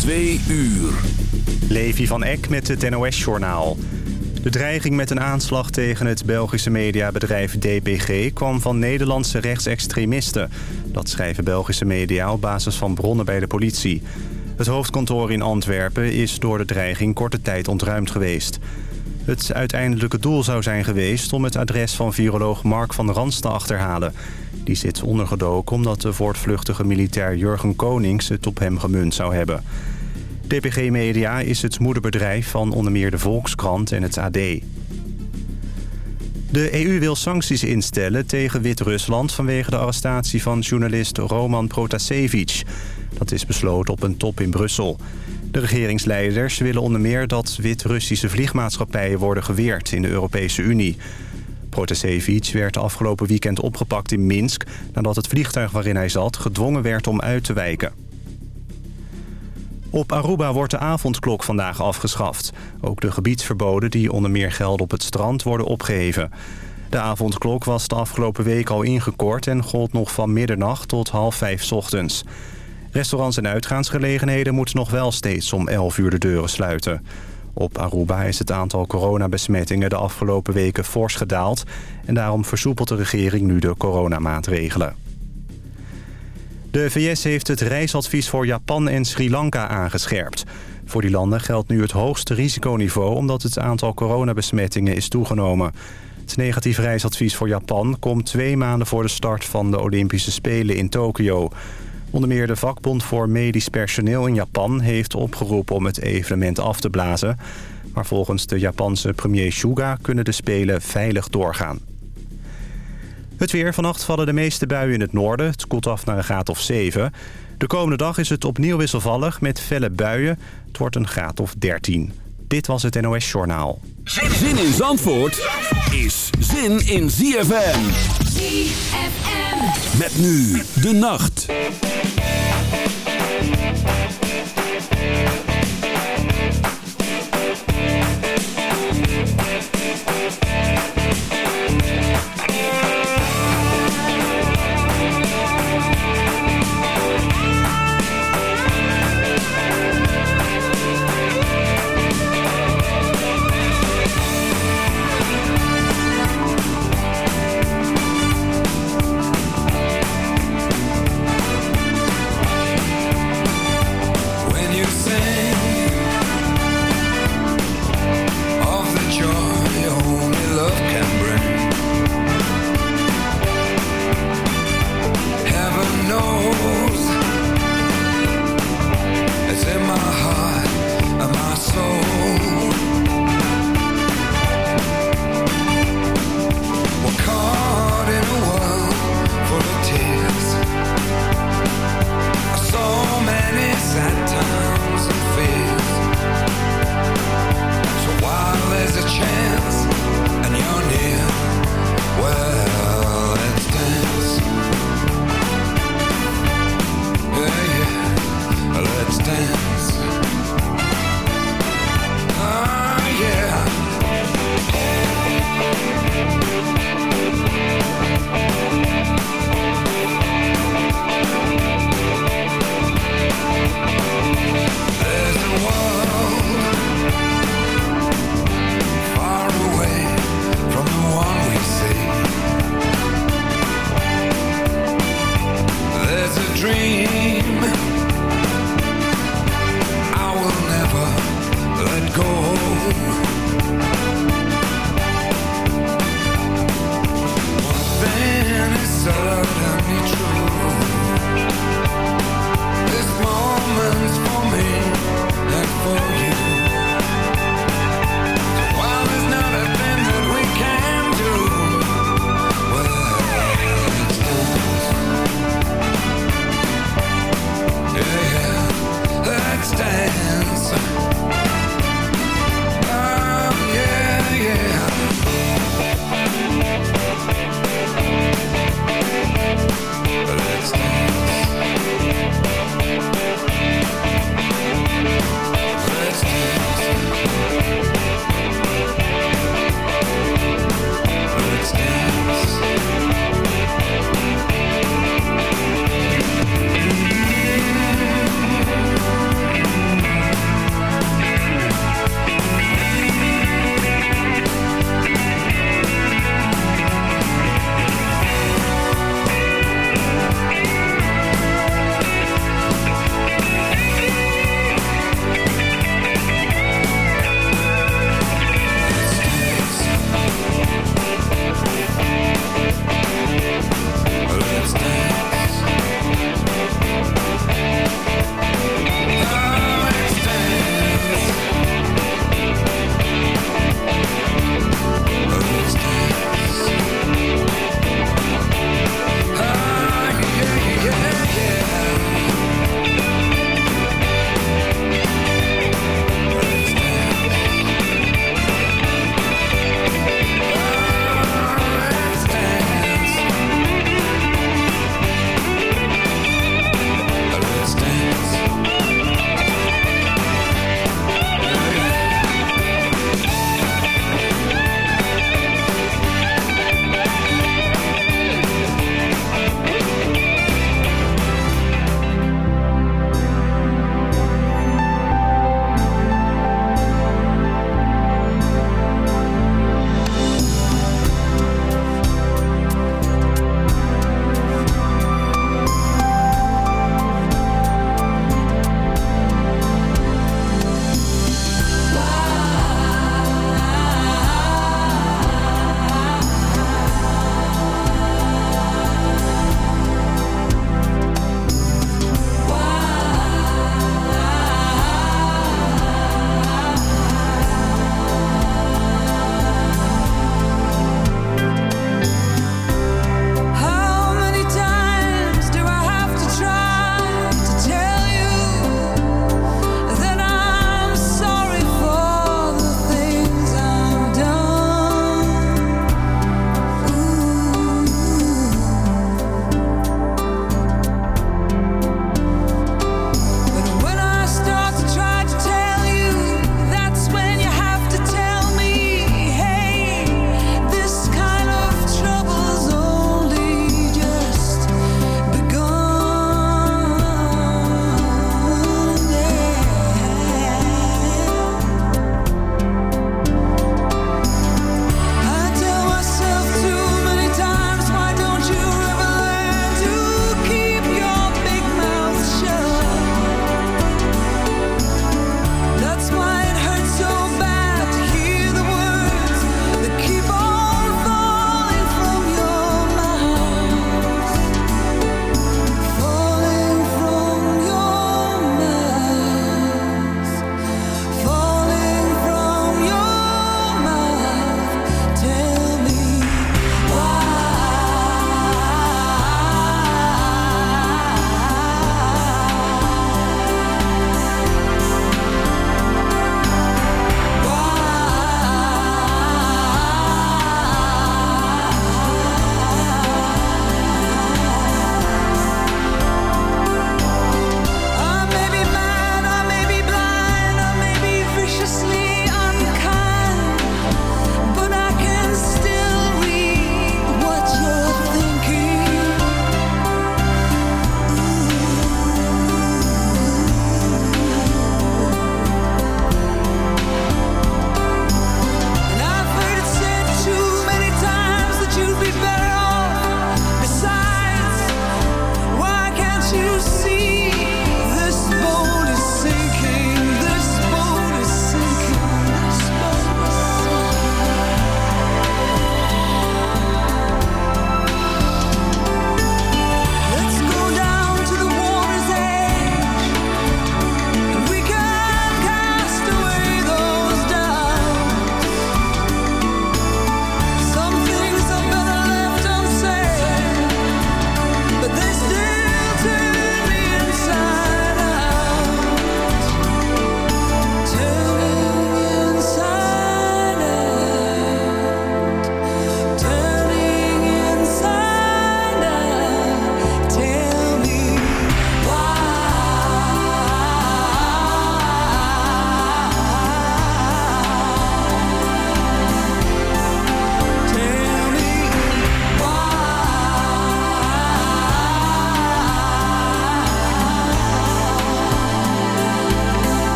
Twee uur. Levi van Eck met het NOS-journaal. De dreiging met een aanslag tegen het Belgische mediabedrijf DPG... kwam van Nederlandse rechtsextremisten. Dat schrijven Belgische media op basis van bronnen bij de politie. Het hoofdkantoor in Antwerpen is door de dreiging korte tijd ontruimd geweest. Het uiteindelijke doel zou zijn geweest om het adres van viroloog Mark van Rans te achterhalen. Die zit ondergedoken omdat de voortvluchtige militair Jurgen Konings het op hem gemunt zou hebben. DPG Media is het moederbedrijf van onder meer de Volkskrant en het AD. De EU wil sancties instellen tegen Wit-Rusland... vanwege de arrestatie van journalist Roman Protasevich. Dat is besloten op een top in Brussel. De regeringsleiders willen onder meer dat Wit-Russische vliegmaatschappijen worden geweerd in de Europese Unie. Protasevich werd afgelopen weekend opgepakt in Minsk... nadat het vliegtuig waarin hij zat gedwongen werd om uit te wijken. Op Aruba wordt de avondklok vandaag afgeschaft. Ook de gebiedsverboden die onder meer gelden op het strand worden opgeheven. De avondklok was de afgelopen week al ingekort... en gold nog van middernacht tot half vijf ochtends. Restaurants en uitgaansgelegenheden moeten nog wel steeds om 11 uur de deuren sluiten. Op Aruba is het aantal coronabesmettingen de afgelopen weken fors gedaald... en daarom versoepelt de regering nu de coronamaatregelen. De VS heeft het reisadvies voor Japan en Sri Lanka aangescherpt. Voor die landen geldt nu het hoogste risiconiveau... omdat het aantal coronabesmettingen is toegenomen. Het negatieve reisadvies voor Japan komt twee maanden voor de start van de Olympische Spelen in Tokio. Onder meer de vakbond voor medisch personeel in Japan heeft opgeroepen om het evenement af te blazen. Maar volgens de Japanse premier Suga kunnen de Spelen veilig doorgaan. Het weer. Vannacht vallen de meeste buien in het noorden. Het koelt af naar een graad of 7. De komende dag is het opnieuw wisselvallig met felle buien. Het wordt een graad of 13. Dit was het NOS Journaal. Zin in Zandvoort is zin in ZFM. ZFM. Met nu de nacht.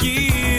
years.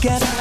together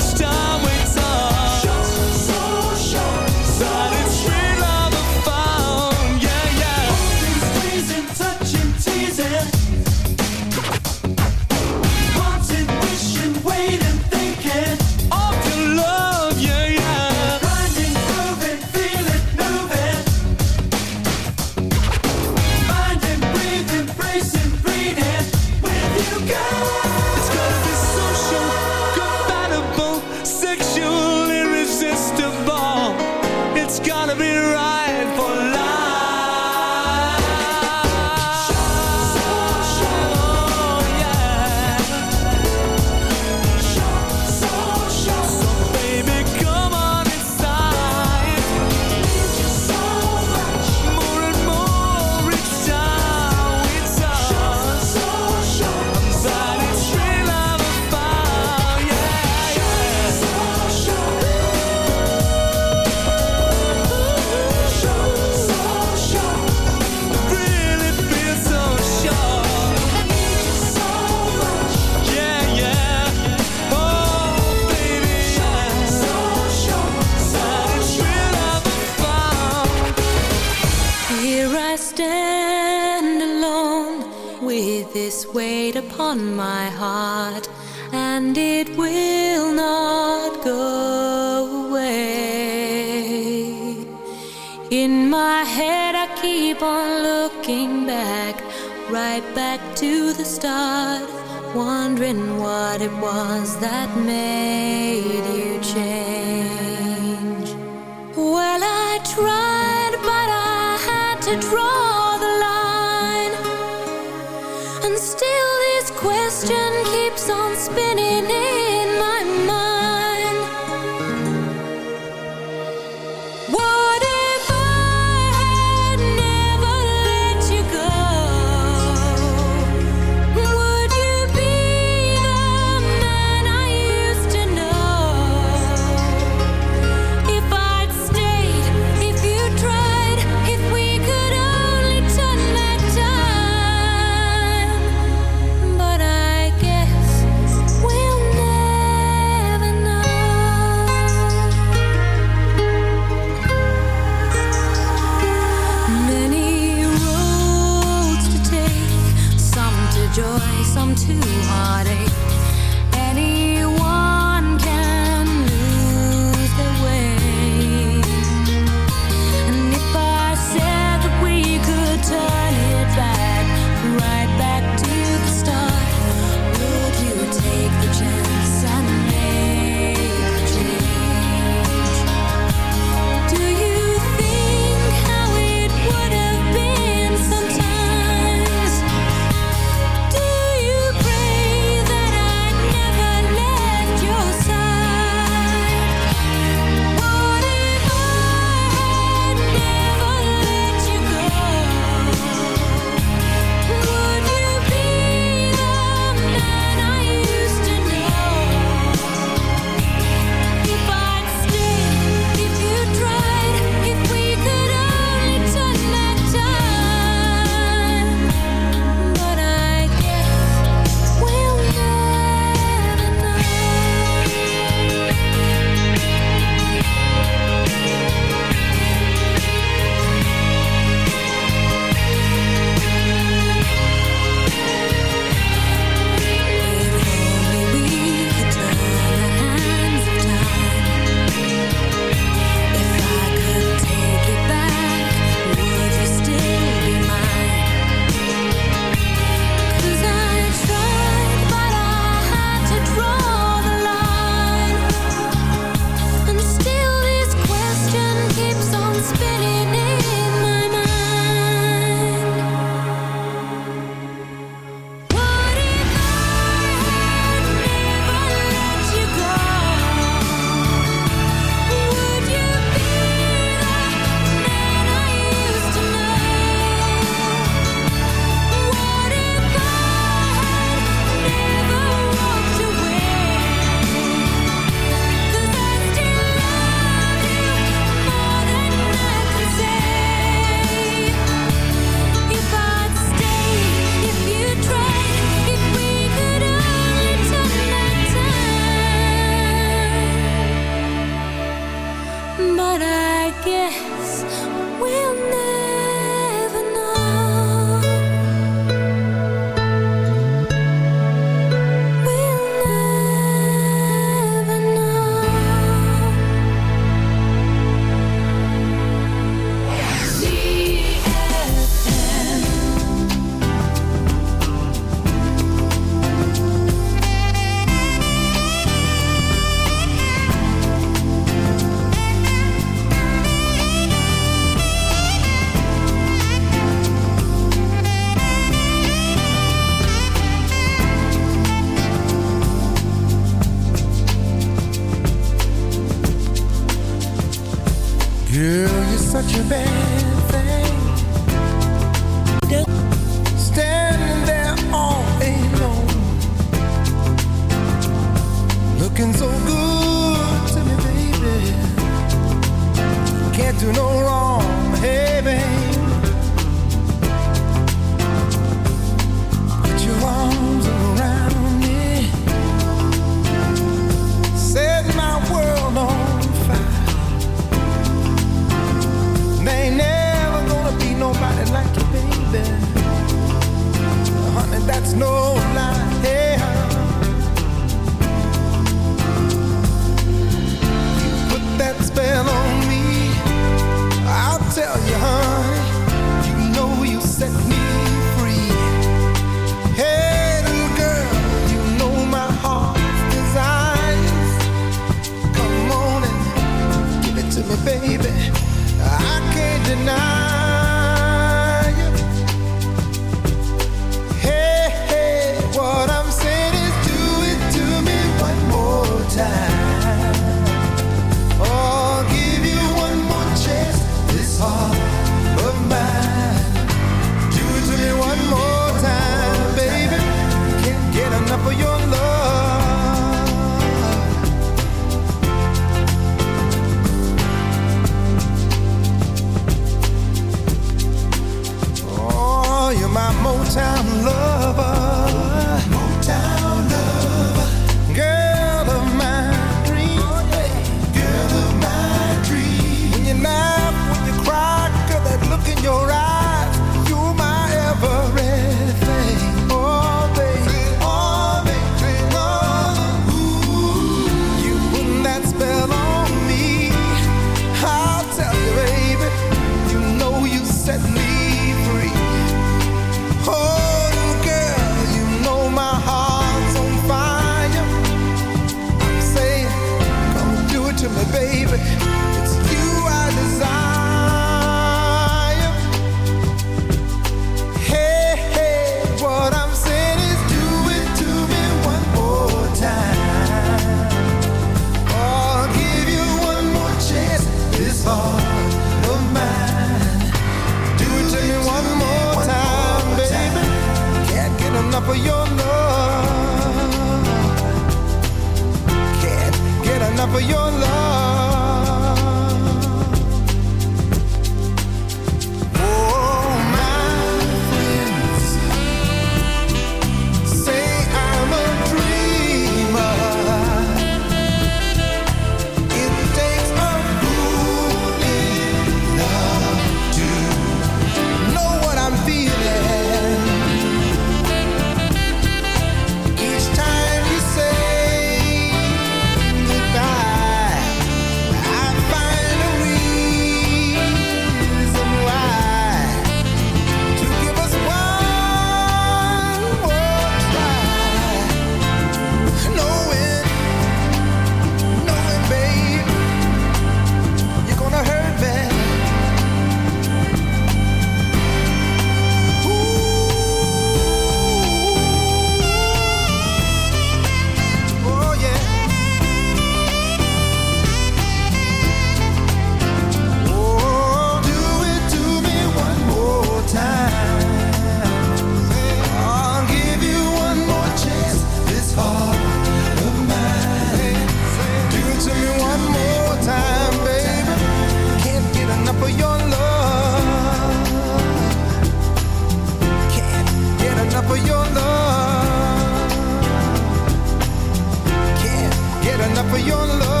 for your love.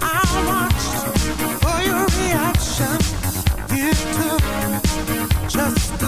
I watched for your reaction. You took just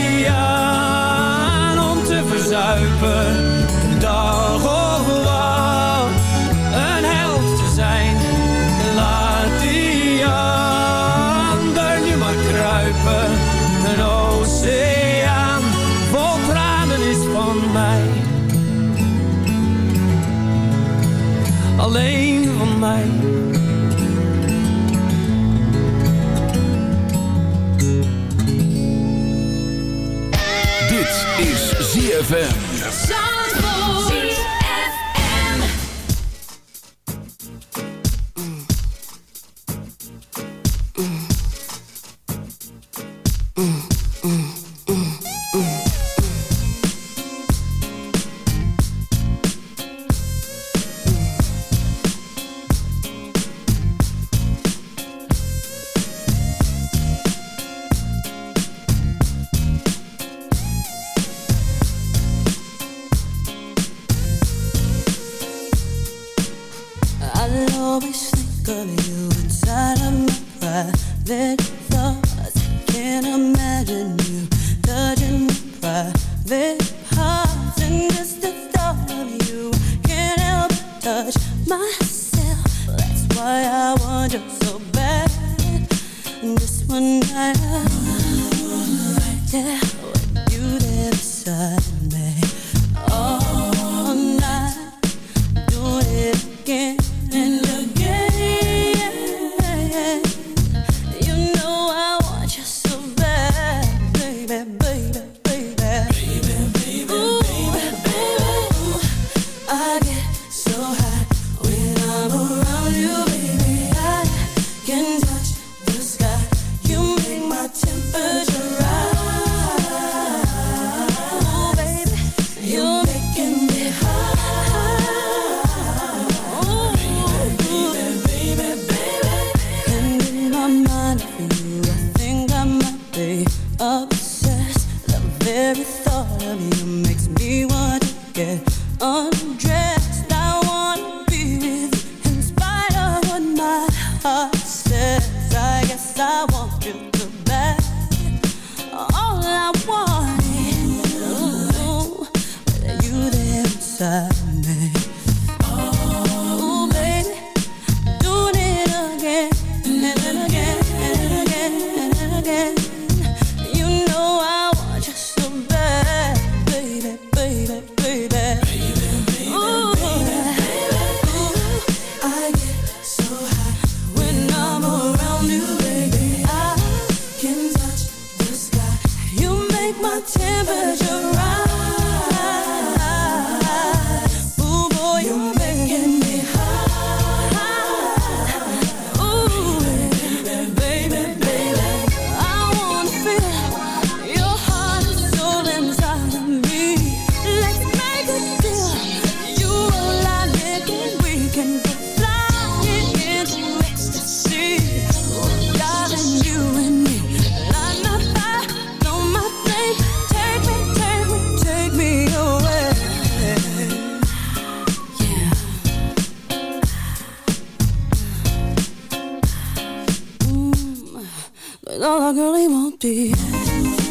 Oh, all girl, he won't be.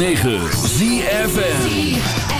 106.9 ZFN